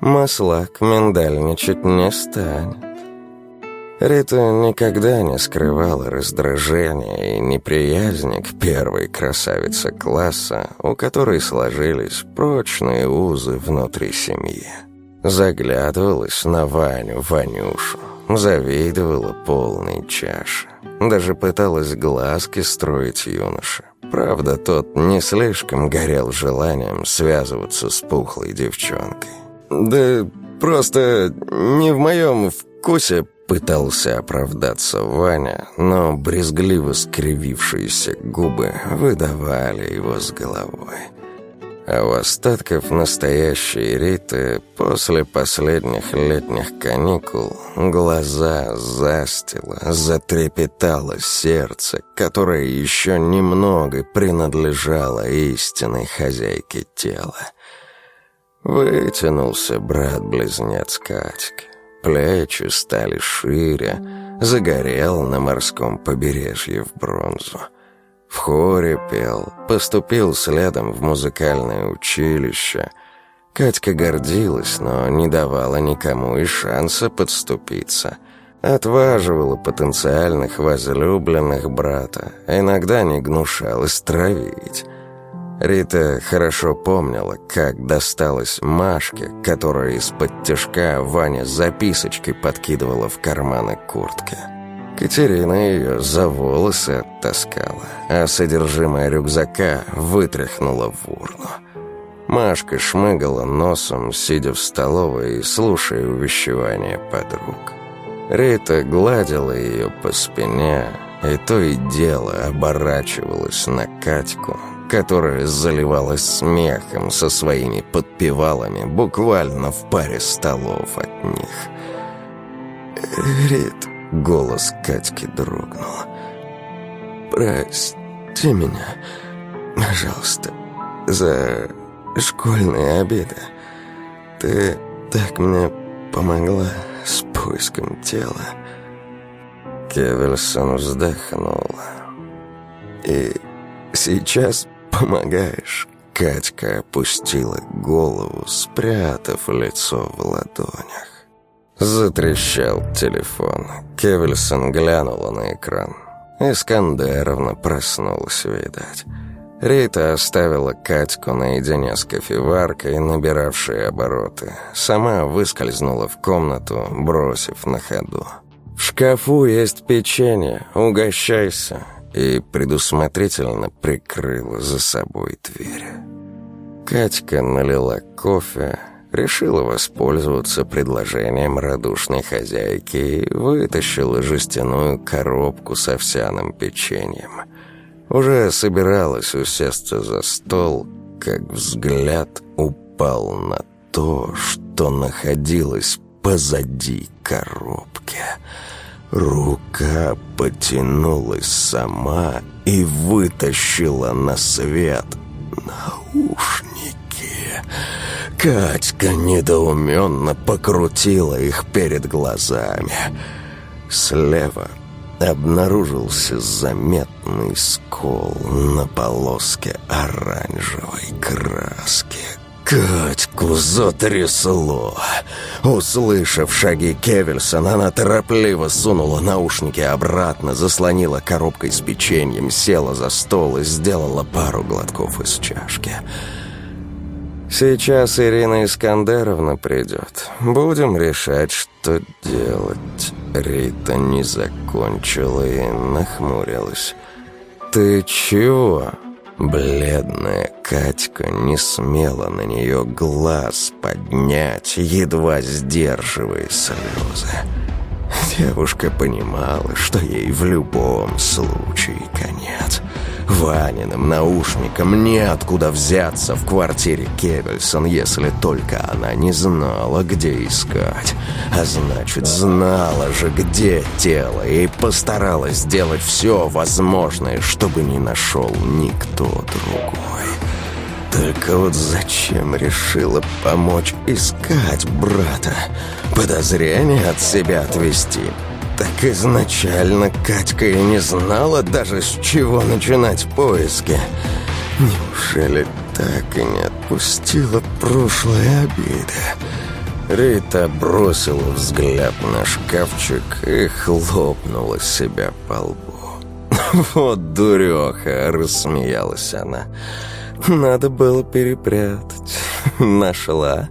S2: «Маслак миндальничать не станет». Рита никогда не скрывала раздражения и неприязни к первой красавице класса, у которой сложились прочные узы внутри семьи. Заглядывалась на Ваню, Ванюшу, завидовала полной чаши. Даже пыталась глазки строить юноше. Правда, тот не слишком горел желанием связываться с пухлой девчонкой. «Да просто не в моем вкусе Пытался оправдаться Ваня, но брезгливо скривившиеся губы выдавали его с головой. А у остатков настоящей Риты после последних летних каникул глаза застило, затрепетало сердце, которое еще немного принадлежало истинной хозяйке тела. Вытянулся брат-близнец Катька. Плечи стали шире, загорел на морском побережье в бронзу. В хоре пел, поступил следом в музыкальное училище. Катька гордилась, но не давала никому и шанса подступиться. Отваживала потенциальных возлюбленных брата, иногда не гнушалась травить. Рита хорошо помнила, как досталась Машке, которая из-под тяжка Ваня записочкой подкидывала в карманы куртки. Катерина ее за волосы оттаскала, а содержимое рюкзака вытряхнула в урну. Машка шмыгала носом, сидя в столовой и слушая увещевания подруг. Рита гладила ее по спине, и то и дело оборачивалась на Катьку, которая заливалась смехом со своими подпевалами буквально в паре столов от них. «Рит», — голос Катьки дрогнул, — «прости меня, пожалуйста, за школьные обиды. Ты так мне помогла с поиском тела». Кевельсон вздохнула. «И сейчас помогаешь?» Катька опустила голову, спрятав лицо в ладонях. Затрещал телефон. Кевельсон глянула на экран. Искандеровна проснулась, видать. Рита оставила Катьку наедине с кофеваркой, набиравшей обороты. Сама выскользнула в комнату, бросив на ходу. «В шкафу есть печенье, угощайся и предусмотрительно прикрыла за собой дверь. Катька налила кофе, решила воспользоваться предложением радушной хозяйки и вытащила жестяную коробку с овсяным печеньем. Уже собиралась усесться за стол, как взгляд упал на то, что находилось позади коробки — Рука потянулась сама и вытащила на свет наушники. Катька недоуменно покрутила их перед глазами. Слева обнаружился заметный скол на полоске оранжевой краски, Катьку затрясло. Услышав шаги Кевельсона, она торопливо сунула наушники обратно, заслонила коробкой с печеньем, села за стол и сделала пару глотков из чашки. «Сейчас Ирина Искандеровна придет. Будем решать, что делать». Рита не закончила и нахмурилась. «Ты чего?» Бледная Катька не смела на нее глаз поднять, едва сдерживая слезы.
S1: Девушка понимала, что ей в любом случае конец. Ваниным наушникам неоткуда взяться в квартире Кевельсон, если только она не знала, где искать. А значит, знала же, где тело, и постаралась сделать все возможное, чтобы не нашел никто другой. Только вот зачем решила помочь искать брата? Подозрение от себя отвести – так изначально Катька и не знала даже, с чего начинать поиски. Неужели так и не отпустила прошлые обиды? Рита бросила взгляд на шкафчик и хлопнула себя по лбу. «Вот дуреха!» — рассмеялась она. «Надо было перепрятать. Нашла?»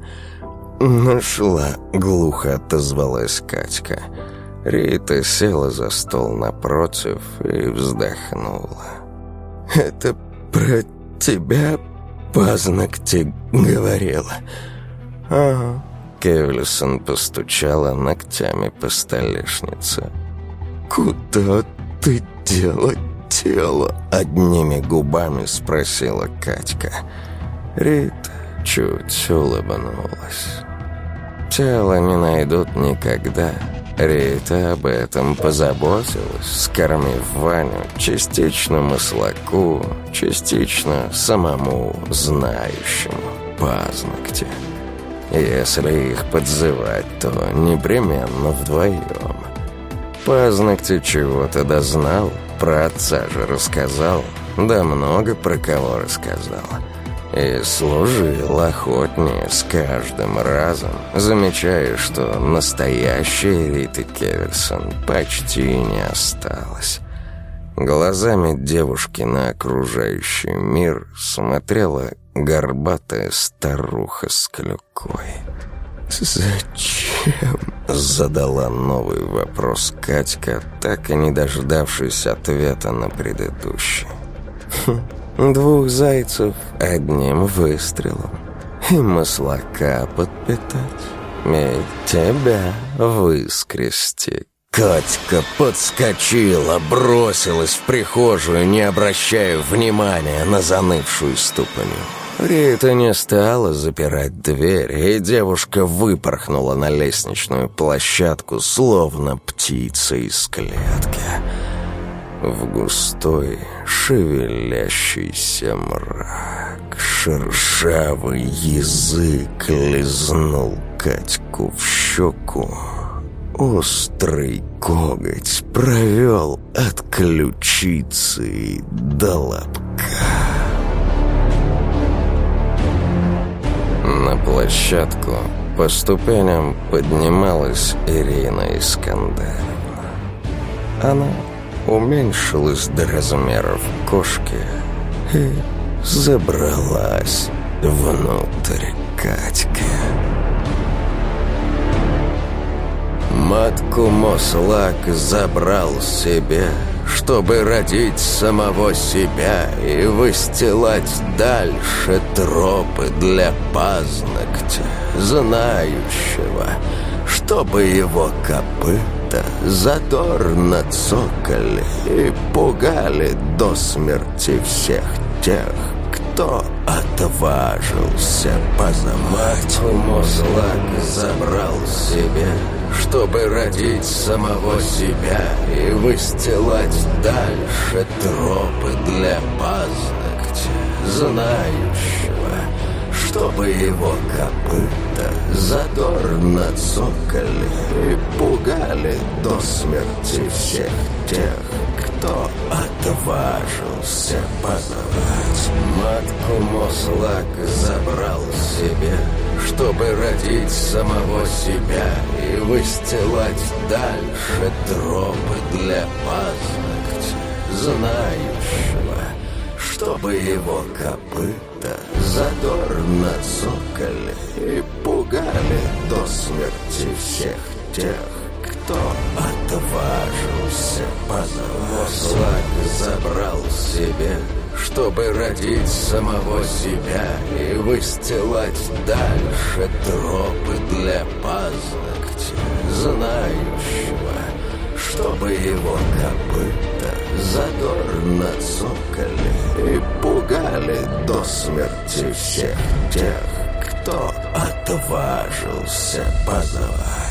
S1: «Нашла!» — глухо отозвалась Катька. Рита села за стол напротив и вздохнула. «Это про тебя Пазногти говорила?» «Ага». Кевлисон постучала ногтями по столешнице. «Куда ты дела тело?» Одними губами спросила Катька. Рита чуть улыбнулась. «Тело не найдут никогда». Рита об этом позаботилась, скормив Ваню частично маслаку, частично самому знающему пазногте. Если их подзывать, то непременно вдвоем. Пазногте чего-то дознал, про отца же рассказал, да много про кого рассказал. И служил охотнее с каждым разом, замечая, что настоящей Риты Кеверсон почти не осталось. Глазами девушки на окружающий мир смотрела горбатая старуха с клюкой. «Зачем?» — задала новый вопрос Катька, так и не дождавшись ответа на предыдущий. «Хм, Двух зайцев одним выстрелом. И маслака подпитать. И тебя выскрести. Катька подскочила, бросилась в прихожую, не обращая внимания на занывшую ступню. Рита не стала запирать дверь, и девушка выпорхнула на лестничную площадку, словно птица из клетки. В густой, шевелящийся мрак шершавый язык лизнул Катьку в щеку. Острый коготь провел от ключицы до лобка. На площадку по ступеням поднималась Ирина Искандеровна. Она уменьшилась до размеров кошки и забралась внутрь Катьки. Матку Мослак забрал себе, чтобы родить самого себя и выстилать дальше тропы для пазногтя, знающего, чтобы его копыт это задорно цокали и пугали до смерти всех тех, кто отважился позамать. Мозлак забрал себе, чтобы родить самого себя и выстилать дальше тропы для пазногтя, знающего, чтобы его копыта задорно цокали и пугали до смерти всех тех, кто отважился позвать. Матку Мослак забрал себе, чтобы родить самого себя и выстилать дальше тропы для пазногтя, знающего, чтобы его копыта задорно цокали и пугали до смерти всех тех, кто отважился позвать. забрал себе, чтобы родить самого себя и выстилать дальше тропы для пазногтя,
S3: знающего, чтобы его копыта задорно цокали и пугали до смерти всех тех, кто отважился позвать.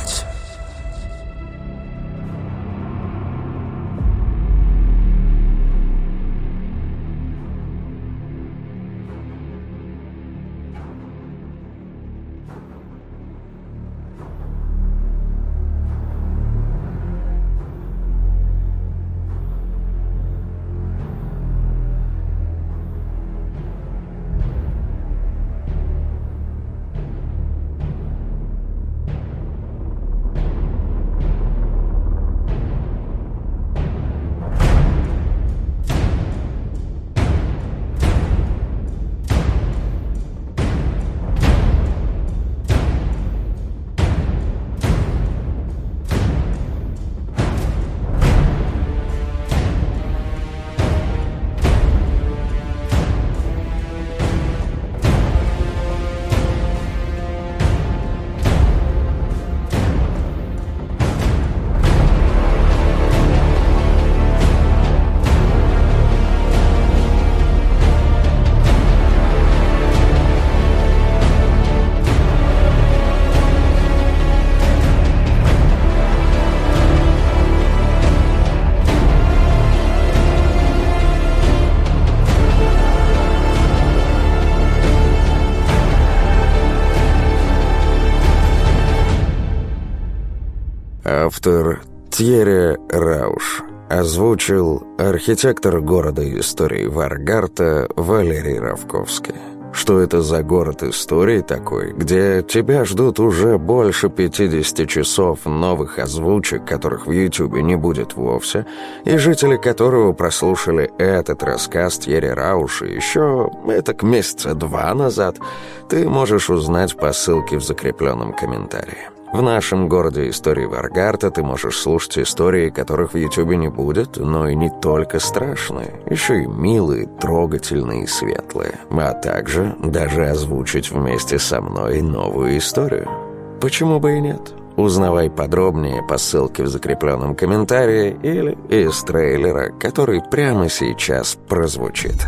S1: Автор Тьерри Рауш. Озвучил архитектор города истории Варгарта Валерий Равковский. Что это за город истории такой, где тебя ждут уже больше 50 часов новых озвучек, которых в Ютубе не будет вовсе, и жители которого прослушали этот рассказ Тьерри Рауша еще, это к месяца два назад, ты можешь узнать по ссылке в закрепленном комментарии. В нашем городе истории Варгарта ты можешь слушать истории, которых в Ютубе не будет, но и не только страшные, еще и милые, трогательные и светлые, а также даже озвучить вместе со мной новую историю. Почему бы и нет? Узнавай подробнее по ссылке в закрепленном комментарии или из трейлера, который прямо сейчас прозвучит.